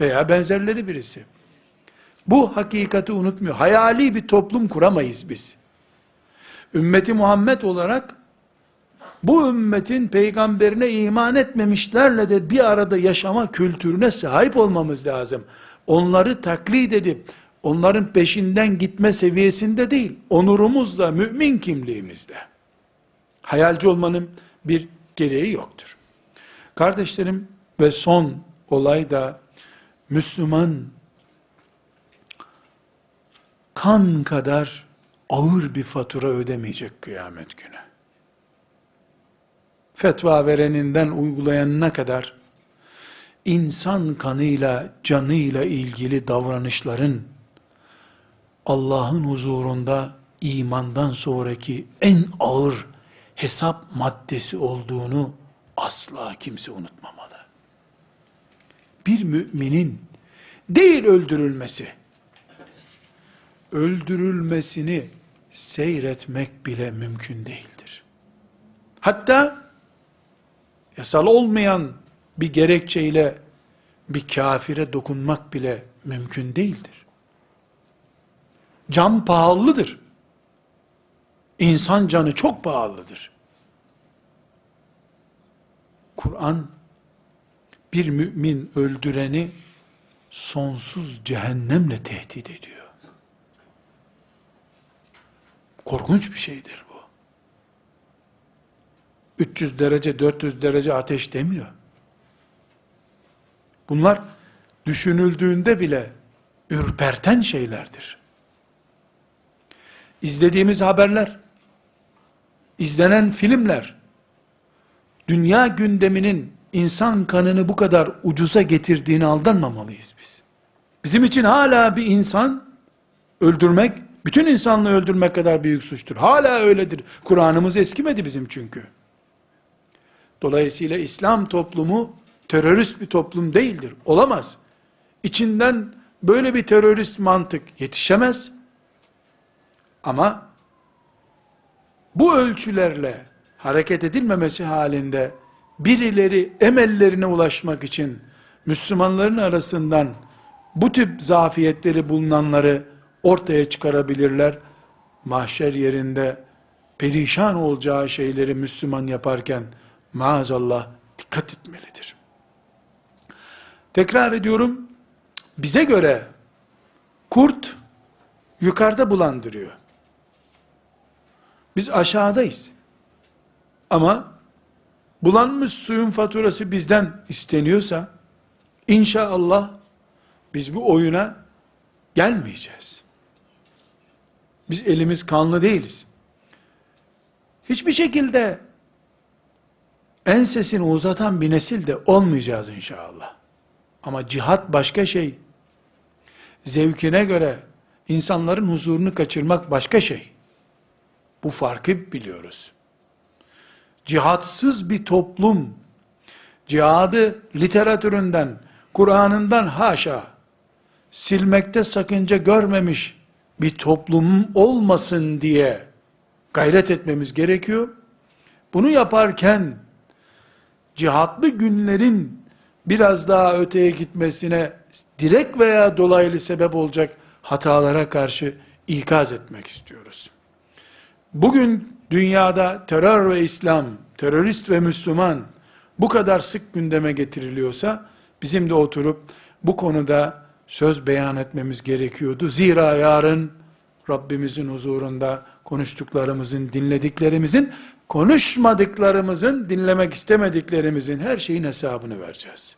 veya benzerleri birisi. Bu hakikati unutmuyor. Hayali bir toplum kuramayız biz. Ümmeti Muhammed olarak bu ümmetin peygamberine iman etmemişlerle de bir arada yaşama kültürüne sahip olmamız lazım. Onları taklit edip onların peşinden gitme seviyesinde değil, onurumuzla, mümin kimliğimizle. Hayalci olmanın bir gereği yoktur. Kardeşlerim ve son olay da Müslüman kan kadar ağır bir fatura ödemeyecek kıyamet günü. Fetva vereninden uygulayanına kadar insan kanıyla, canıyla ilgili davranışların Allah'ın huzurunda imandan sonraki en ağır hesap maddesi olduğunu asla kimse unutmamalı. Bir müminin değil öldürülmesi, öldürülmesini seyretmek bile mümkün değildir. Hatta yasal olmayan bir gerekçeyle bir kafire dokunmak bile mümkün değildir. Can pahalıdır. İnsan canı çok pahalıdır. Kur'an bir mümin öldüreni sonsuz cehennemle tehdit ediyor. Korkunç bir şeydir bu. 300 derece, 400 derece ateş demiyor. Bunlar düşünüldüğünde bile ürperten şeylerdir. İzlediğimiz haberler, izlenen filmler, dünya gündeminin insan kanını bu kadar ucuza getirdiğini aldanmamalıyız biz. Bizim için hala bir insan öldürmek, bütün insanlığı öldürmek kadar büyük suçtur. Hala öyledir. Kur'an'ımız eskimedi bizim çünkü. Dolayısıyla İslam toplumu terörist bir toplum değildir. Olamaz. İçinden böyle bir terörist mantık yetişemez. Ama bu ölçülerle hareket edilmemesi halinde birileri emellerine ulaşmak için Müslümanların arasından bu tip zafiyetleri bulunanları ortaya çıkarabilirler. Mahşer yerinde perişan olacağı şeyleri Müslüman yaparken maazallah dikkat etmelidir. Tekrar ediyorum, bize göre kurt yukarıda bulandırıyor. Biz aşağıdayız. Ama bulanmış suyun faturası bizden isteniyorsa, inşallah biz bu oyuna gelmeyeceğiz. Biz elimiz kanlı değiliz. Hiçbir şekilde ensesini uzatan bir nesil de olmayacağız inşallah. Ama cihat başka şey. Zevkine göre insanların huzurunu kaçırmak başka şey. Bu farkı biliyoruz. Cihatsız bir toplum, cihadı literatüründen, Kur'an'ından haşa, silmekte sakınca görmemiş bir toplum olmasın diye gayret etmemiz gerekiyor. Bunu yaparken, cihatlı günlerin biraz daha öteye gitmesine direkt veya dolaylı sebep olacak hatalara karşı ikaz etmek istiyoruz. Bugün dünyada terör ve İslam, terörist ve Müslüman bu kadar sık gündeme getiriliyorsa bizim de oturup bu konuda söz beyan etmemiz gerekiyordu. Zira yarın Rabbimizin huzurunda konuştuklarımızın, dinlediklerimizin, konuşmadıklarımızın, dinlemek istemediklerimizin her şeyin hesabını vereceğiz.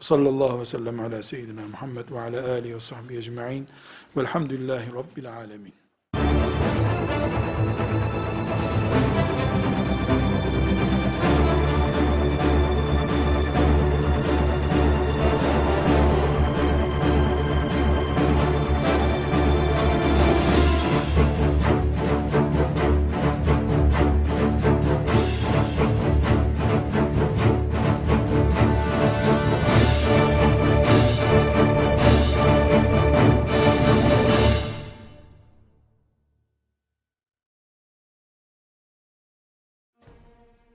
Sallallahu aleyhi ve sellem ala seyyidina Muhammed ve ala alihi ve sahbihi ecma'in velhamdülillahi rabbil alemin.